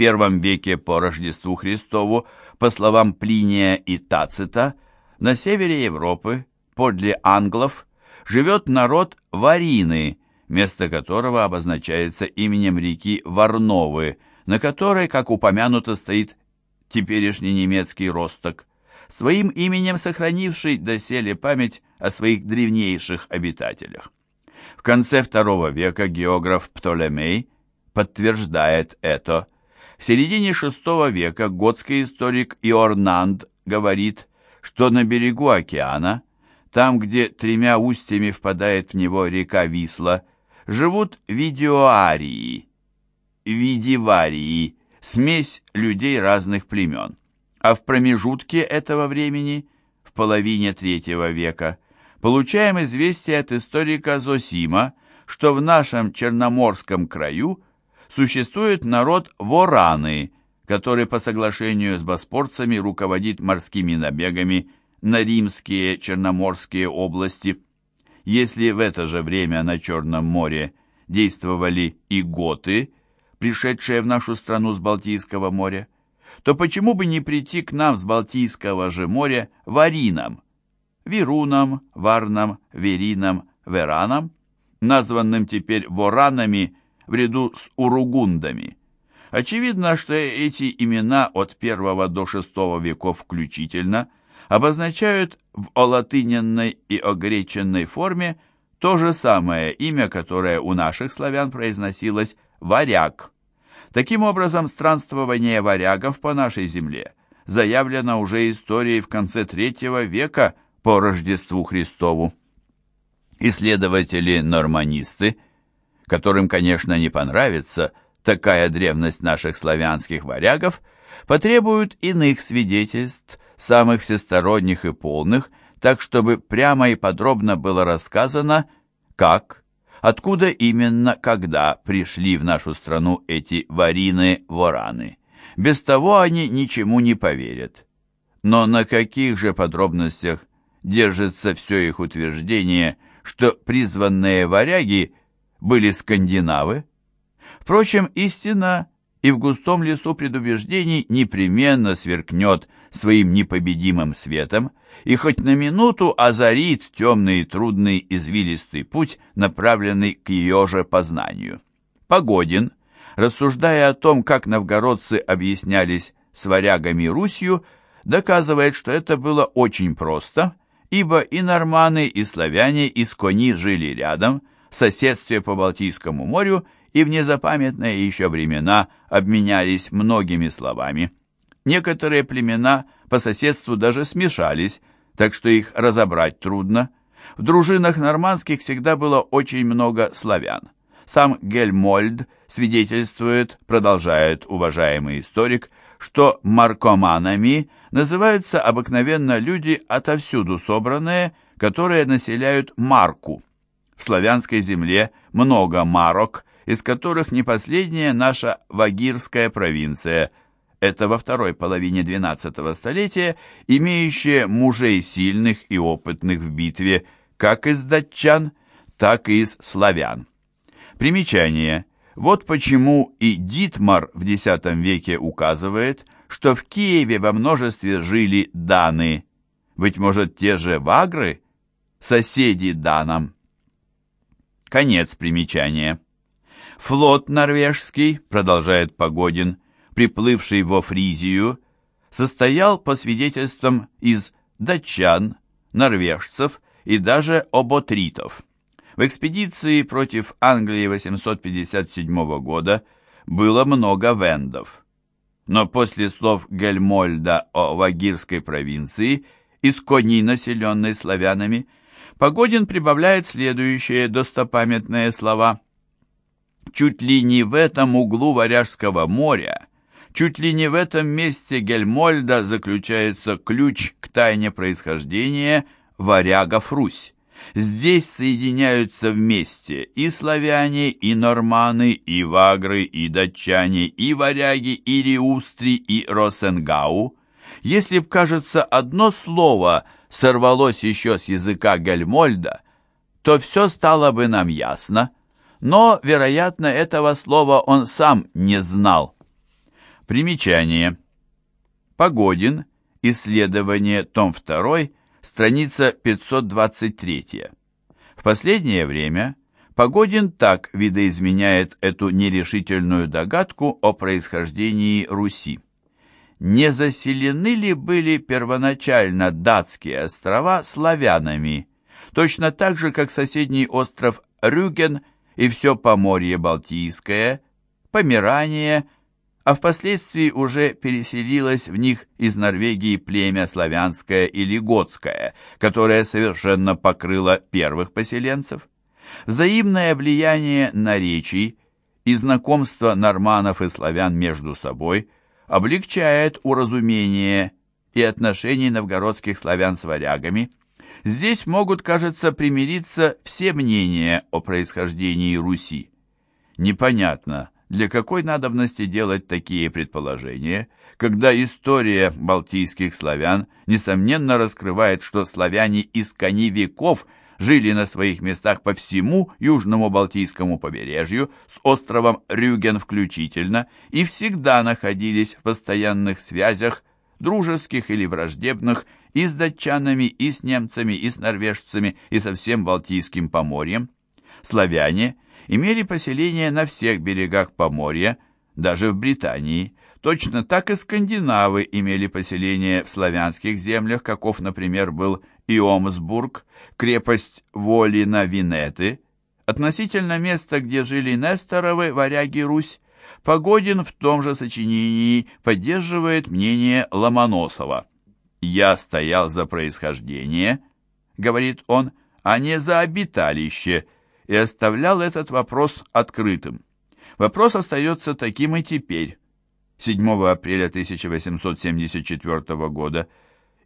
первом веке по Рождеству Христову, по словам Плиния и Тацита, на севере Европы, подле англов, живет народ Варины, место которого обозначается именем реки Варновы, на которой, как упомянуто, стоит теперешний немецкий росток, своим именем сохранивший доселе память о своих древнейших обитателях. В конце II века географ Птолемей подтверждает это. В середине VI века готский историк Иорнанд говорит, что на берегу океана, там, где тремя устьями впадает в него река Висла, живут видеоарии, видиварии, смесь людей разных племен. А в промежутке этого времени, в половине третьего века, получаем известие от историка Зосима, что в нашем Черноморском краю существует народ Вораны, который по соглашению с боспорцами руководит морскими набегами на римские Черноморские области. Если в это же время на Черном море действовали и готы, пришедшие в нашу страну с Балтийского моря, то почему бы не прийти к нам с Балтийского же моря варинам, вирунам, варнам, веринам, веранам, названным теперь воранами в ряду с уругундами? Очевидно, что эти имена от первого до шестого веков включительно обозначают в олатыненной и огреченной форме то же самое имя, которое у наших славян произносилось «варяг». Таким образом, странствование варягов по нашей земле заявлено уже историей в конце третьего века по Рождеству Христову. Исследователи-норманисты, которым, конечно, не понравится такая древность наших славянских варягов, потребуют иных свидетельств, самых всесторонних и полных, так чтобы прямо и подробно было рассказано, как, откуда именно, когда пришли в нашу страну эти варины-вораны. Без того они ничему не поверят. Но на каких же подробностях держится все их утверждение, что призванные варяги были скандинавы? Впрочем, истина и в густом лесу предубеждений непременно сверкнет своим непобедимым светом и хоть на минуту озарит темный и трудный извилистый путь, направленный к ее же познанию. Погодин, рассуждая о том, как новгородцы объяснялись с варягами Русью, доказывает, что это было очень просто, ибо и норманы, и славяне, и скони жили рядом, соседстве по Балтийскому морю, и в незапамятные еще времена обменялись многими словами. Некоторые племена по соседству даже смешались, так что их разобрать трудно. В дружинах нормандских всегда было очень много славян. Сам Гельмольд свидетельствует, продолжает уважаемый историк, что маркоманами называются обыкновенно люди отовсюду собранные, которые населяют Марку. В славянской земле много марок, из которых не последняя наша Вагирская провинция, это во второй половине XII столетия, имеющая мужей сильных и опытных в битве как из датчан, так и из славян. Примечание. Вот почему и Дитмар в X веке указывает, что в Киеве во множестве жили даны, быть может, те же вагры, соседи данам. Конец примечания. Флот норвежский, продолжает Погодин, приплывший во Фризию, состоял, по свидетельствам, из датчан, норвежцев и даже оботритов. В экспедиции против Англии 857 года было много вендов. Но после слов Гельмольда о Вагирской провинции, из коней, населенной славянами, Погодин прибавляет следующие достопамятные слова – Чуть ли не в этом углу Варяжского моря, чуть ли не в этом месте Гельмольда заключается ключ к тайне происхождения варягов Русь. Здесь соединяются вместе и славяне, и норманы, и вагры, и датчане, и варяги, и риустри, и росенгау. Если б, кажется, одно слово сорвалось еще с языка Гельмольда, то все стало бы нам ясно но, вероятно, этого слова он сам не знал. Примечание. Погодин. Исследование. Том 2. Страница 523. В последнее время Погодин так видоизменяет эту нерешительную догадку о происхождении Руси. Не заселены ли были первоначально датские острова славянами, точно так же, как соседний остров Рюген и все Поморье Балтийское, Померание, а впоследствии уже переселилось в них из Норвегии племя славянское или готское, которое совершенно покрыло первых поселенцев? Взаимное влияние наречий и знакомство норманов и славян между собой облегчает уразумение и отношений новгородских славян с варягами. Здесь могут, кажется, примириться все мнения о происхождении Руси. Непонятно, для какой надобности делать такие предположения, когда история балтийских славян несомненно раскрывает, что славяне из кони веков – жили на своих местах по всему южному Балтийскому побережью, с островом Рюген включительно, и всегда находились в постоянных связях, дружеских или враждебных, и с датчанами, и с немцами, и с норвежцами, и со всем Балтийским поморьем. Славяне имели поселения на всех берегах поморья, даже в Британии, Точно так и скандинавы имели поселения в славянских землях, каков, например, был Иомсбург, крепость Волина Винеты, относительно места, где жили Несторовы, варяги Русь, Погодин в том же сочинении поддерживает мнение Ломоносова. «Я стоял за происхождение», — говорит он, — «а не за обиталище», и оставлял этот вопрос открытым. Вопрос остается таким и теперь, 7 апреля 1874 года,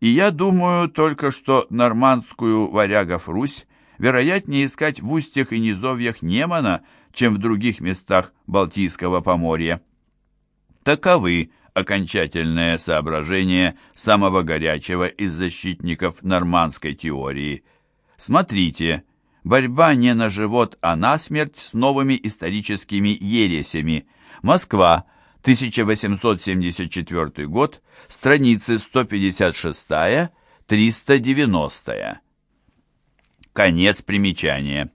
и я думаю только, что нормандскую варягов Русь вероятнее искать в устьях и низовьях Немана, чем в других местах Балтийского поморья. Таковы окончательные соображения самого горячего из защитников нормандской теории. Смотрите, борьба не на живот, а на смерть с новыми историческими ересями. Москва, 1874 год, страницы 156-390. Конец примечания.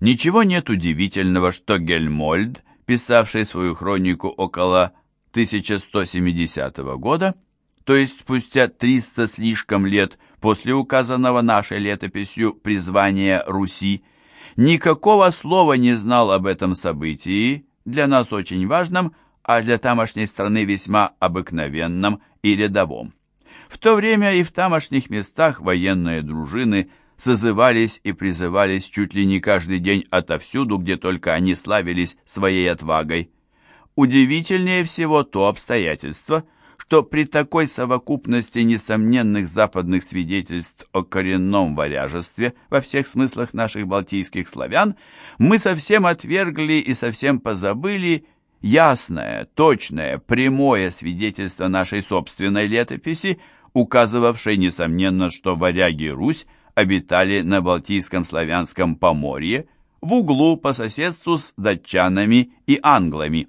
Ничего нет удивительного, что Гельмольд, писавший свою хронику около 1170 года, то есть спустя 300 слишком лет после указанного нашей летописью призвания Руси, никакого слова не знал об этом событии, для нас очень важном, а для тамошней страны весьма обыкновенном и рядовом. В то время и в тамошних местах военные дружины созывались и призывались чуть ли не каждый день отовсюду, где только они славились своей отвагой. Удивительнее всего то обстоятельство, что при такой совокупности несомненных западных свидетельств о коренном варяжестве во всех смыслах наших балтийских славян мы совсем отвергли и совсем позабыли ясное, точное, прямое свидетельство нашей собственной летописи, указывавшей, несомненно, что варяги Русь обитали на Балтийском славянском поморье, в углу по соседству с датчанами и англами.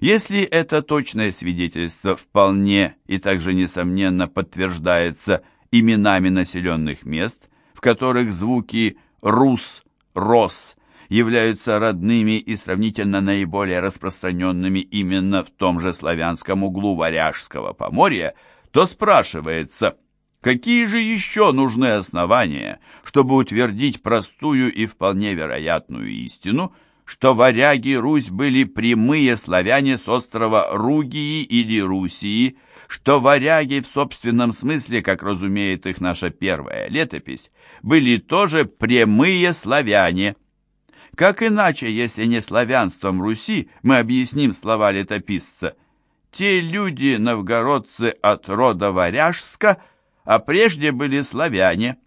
Если это точное свидетельство вполне и также несомненно подтверждается именами населенных мест, в которых звуки «рус», «рос», являются родными и сравнительно наиболее распространенными именно в том же славянском углу Варяжского поморья, то спрашивается, какие же еще нужны основания, чтобы утвердить простую и вполне вероятную истину, что варяги Русь были прямые славяне с острова Ругии или Русии, что варяги в собственном смысле, как разумеет их наша первая летопись, были тоже прямые славяне – как иначе, если не славянством Руси, мы объясним слова летописца? Те люди, новгородцы от рода Варяжска, а прежде были славяне.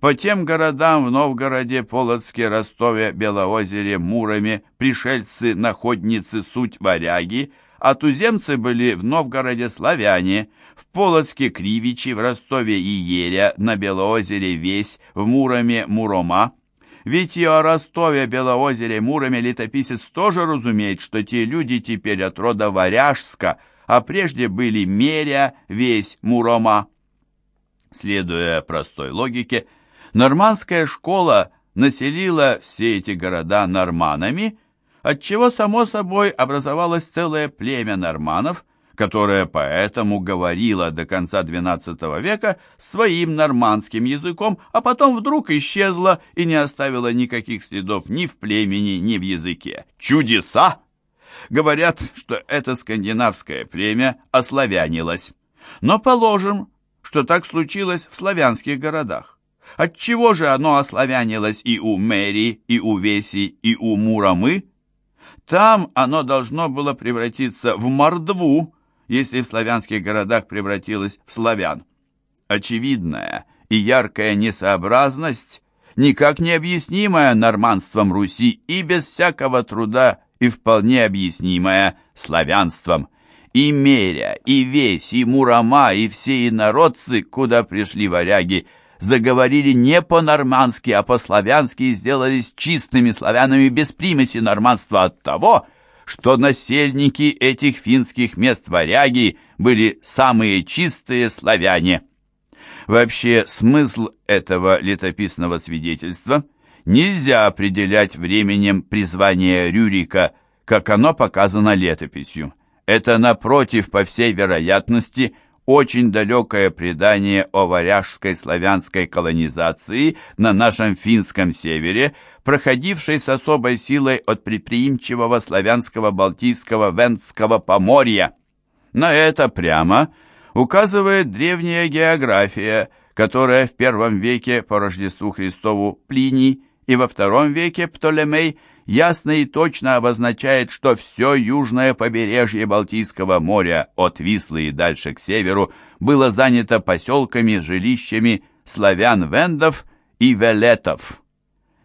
По тем городам в Новгороде, Полоцке, Ростове, Белоозере, Муроме, пришельцы, находницы, суть варяги, а туземцы были в Новгороде славяне, в Полоцке Кривичи, в Ростове Иеря, на Белоозере Весь, в Муроме Мурома, ведь и о Ростове, Белоозере, Муроме летописец тоже разумеет, что те люди теперь от рода Варяжска, а прежде были Меря, Весь, Мурома. Следуя простой логике, нормандская школа населила все эти города норманами, отчего, само собой, образовалось целое племя норманов, которое поэтому говорило до конца XII века своим нормандским языком, а потом вдруг исчезло и не оставило никаких следов ни в племени, ни в языке. Чудеса! Говорят, что это скандинавское племя ославянилось. Но положим, что так случилось в славянских городах. Отчего же оно ославянилось и у Мэри, и у Веси, и у Муромы? Там оно должно было превратиться в мордву, если в славянских городах превратилось в славян. Очевидная и яркая несообразность, никак не объяснимая норманством Руси и без всякого труда и вполне объяснимая славянством. И Меря, и Весь, и Мурама, и все инородцы, куда пришли варяги, заговорили не по-нормански, а по-славянски и сделались чистыми славянами без примеси норманства от того, что насельники этих финских мест варяги были самые чистые славяне. Вообще, смысл этого летописного свидетельства нельзя определять временем призвания Рюрика, как оно показано летописью. Это, напротив, по всей вероятности, очень далекое предание о варяжской славянской колонизации на нашем финском севере, проходившей с особой силой от предприимчивого славянского балтийского венского поморья. На это прямо указывает древняя география, которая в первом веке по Рождеству Христову Плиний и во втором веке Птолемей ясно и точно обозначает, что все южное побережье Балтийского моря от Вислы и дальше к северу было занято поселками, жилищами славян-вендов и велетов.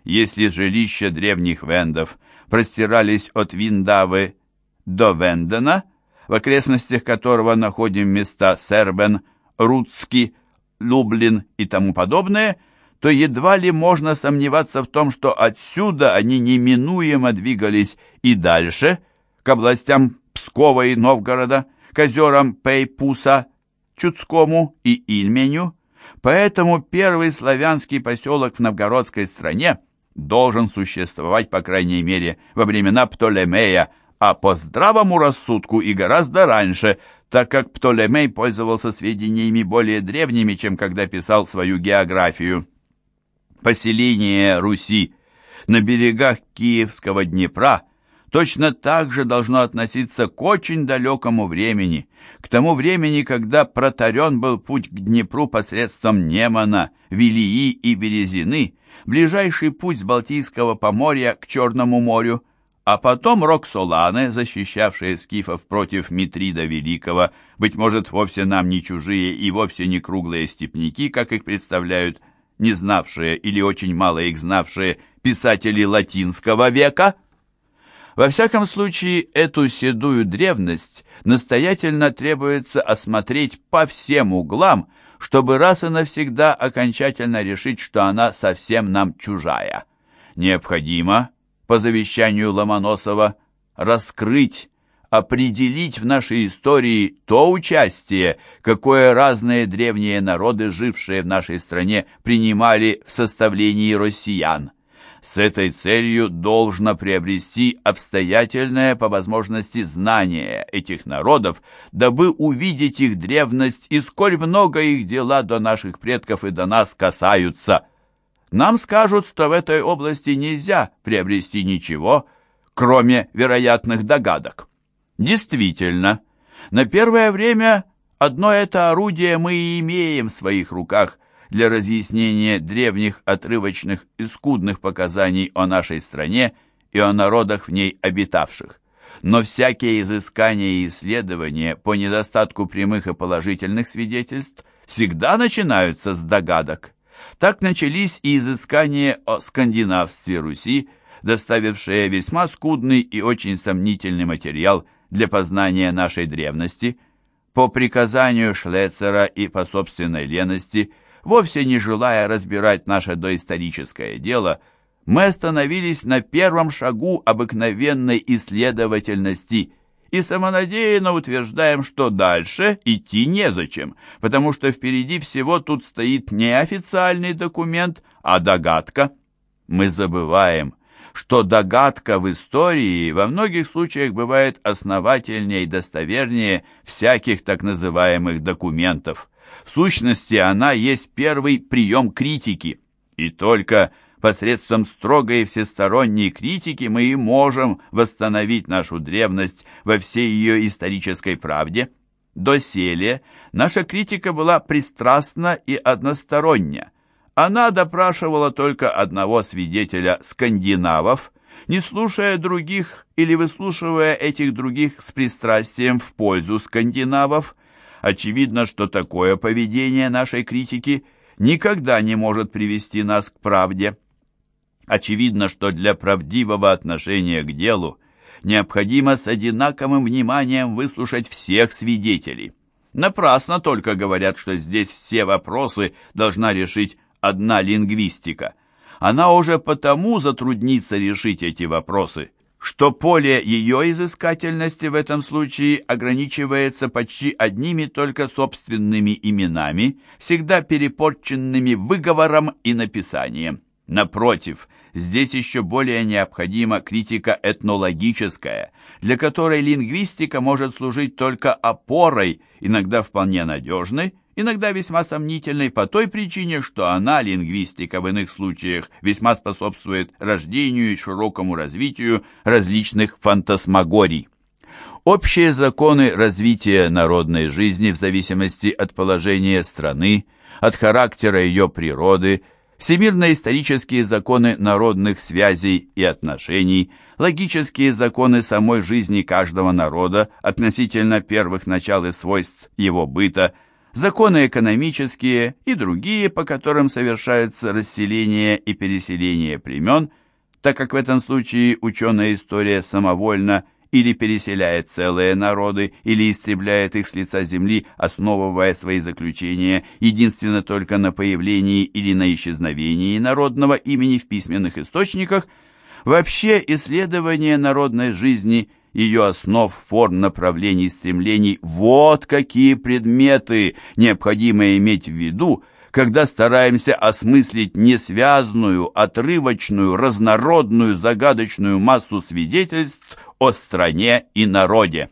Если жилища древних вендов простирались от Виндавы до Вендена, в окрестностях которого находим места Сербен, Руцки, Лублин и тому подобное – то едва ли можно сомневаться в том, что отсюда они неминуемо двигались и дальше, к областям Пскова и Новгорода, к озерам Пейпуса, Чудскому и Ильменю, поэтому первый славянский поселок в новгородской стране должен существовать, по крайней мере, во времена Птолемея, а по здравому рассудку и гораздо раньше, так как Птолемей пользовался сведениями более древними, чем когда писал свою географию поселение Руси на берегах Киевского Днепра точно так же должно относиться к очень далекому времени, к тому времени, когда протарен был путь к Днепру посредством Немана, Вилии и Березины, ближайший путь с Балтийского поморья к Черному морю, а потом Роксоланы, защищавшие скифов против Митрида Великого, быть может, вовсе нам не чужие и вовсе не круглые степняки, как их представляют не знавшие или очень мало их знавшие писатели латинского века? Во всяком случае, эту седую древность настоятельно требуется осмотреть по всем углам, чтобы раз и навсегда окончательно решить, что она совсем нам чужая. Необходимо, по завещанию Ломоносова, раскрыть определить в нашей истории то участие, какое разные древние народы, жившие в нашей стране, принимали в составлении россиян. С этой целью должно приобрести обстоятельное по возможности знание этих народов, дабы увидеть их древность и сколь много их дела до наших предков и до нас касаются. Нам скажут, что в этой области нельзя приобрести ничего, кроме вероятных догадок. Действительно, на первое время одно это орудие мы и имеем в своих руках для разъяснения древних отрывочных и скудных показаний о нашей стране и о народах в ней обитавших. Но всякие изыскания и исследования по недостатку прямых и положительных свидетельств всегда начинаются с догадок. Так начались и изыскания о скандинавстве Руси, доставившие весьма скудный и очень сомнительный материал для познания нашей древности, по приказанию Шлецера и по собственной лености, вовсе не желая разбирать наше доисторическое дело, мы остановились на первом шагу обыкновенной исследовательности и самонадеянно утверждаем, что дальше идти незачем, потому что впереди всего тут стоит не официальный документ, а догадка. Мы забываем, что догадка в истории во многих случаях бывает основательнее и достовернее всяких так называемых документов. В сущности, она есть первый прием критики, и только посредством строгой и всесторонней критики мы и можем восстановить нашу древность во всей ее исторической правде. Доселе наша критика была пристрастна и односторонняя. Она допрашивала только одного свидетеля скандинавов, не слушая других или выслушивая этих других с пристрастием в пользу скандинавов. Очевидно, что такое поведение нашей критики никогда не может привести нас к правде. Очевидно, что для правдивого отношения к делу необходимо с одинаковым вниманием выслушать всех свидетелей. Напрасно только говорят, что здесь все вопросы должна решить одна лингвистика. Она уже потому затруднится решить эти вопросы, что поле ее изыскательности в этом случае ограничивается почти одними только собственными именами, всегда перепорченными выговором и написанием. Напротив, здесь еще более необходима критика этнологическая, для которой лингвистика может служить только опорой, иногда вполне надежной, иногда весьма сомнительной по той причине, что она, лингвистика, в иных случаях весьма способствует рождению и широкому развитию различных фантасмагорий. Общие законы развития народной жизни в зависимости от положения страны, от характера ее природы, всемирно-исторические законы народных связей и отношений, логические законы самой жизни каждого народа относительно первых начал и свойств его быта – законы экономические и другие, по которым совершается расселение и переселение племен, так как в этом случае ученая история самовольно или переселяет целые народы, или истребляет их с лица земли, основывая свои заключения единственно только на появлении или на исчезновении народного имени в письменных источниках, вообще исследование народной жизни – ее основ, форм, направлений, стремлений. Вот какие предметы необходимо иметь в виду, когда стараемся осмыслить несвязную, отрывочную, разнородную, загадочную массу свидетельств о стране и народе.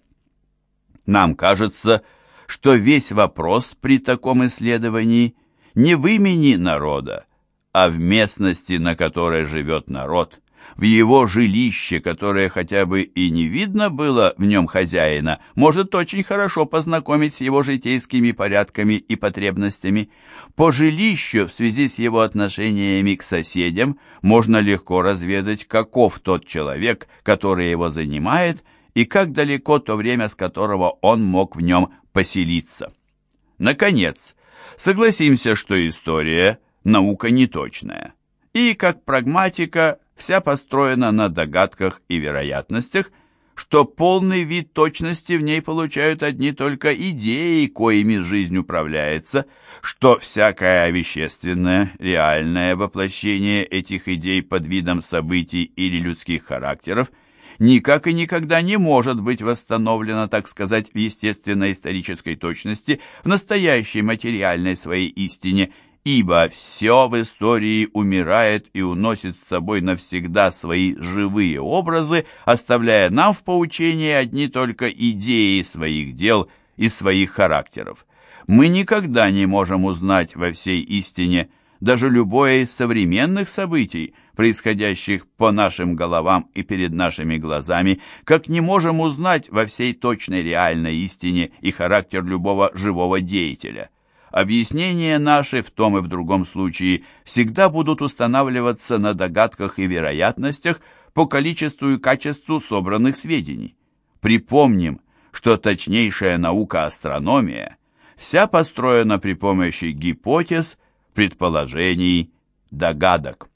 Нам кажется, что весь вопрос при таком исследовании не в имени народа, а в местности, на которой живет народ – в его жилище, которое хотя бы и не видно было в нем хозяина, может очень хорошо познакомить с его житейскими порядками и потребностями. По жилищу, в связи с его отношениями к соседям, можно легко разведать, каков тот человек, который его занимает, и как далеко то время, с которого он мог в нем поселиться. Наконец, согласимся, что история – наука неточная. И как прагматика вся построена на догадках и вероятностях, что полный вид точности в ней получают одни только идеи, коими жизнь управляется, что всякое вещественное, реальное воплощение этих идей под видом событий или людских характеров никак и никогда не может быть восстановлено, так сказать, в естественно-исторической точности, в настоящей материальной своей истине – ибо все в истории умирает и уносит с собой навсегда свои живые образы, оставляя нам в поучении одни только идеи своих дел и своих характеров. Мы никогда не можем узнать во всей истине даже любое из современных событий, происходящих по нашим головам и перед нашими глазами, как не можем узнать во всей точной реальной истине и характер любого живого деятеля. Объяснения наши в том и в другом случае всегда будут устанавливаться на догадках и вероятностях по количеству и качеству собранных сведений. Припомним, что точнейшая наука астрономия вся построена при помощи гипотез, предположений, догадок.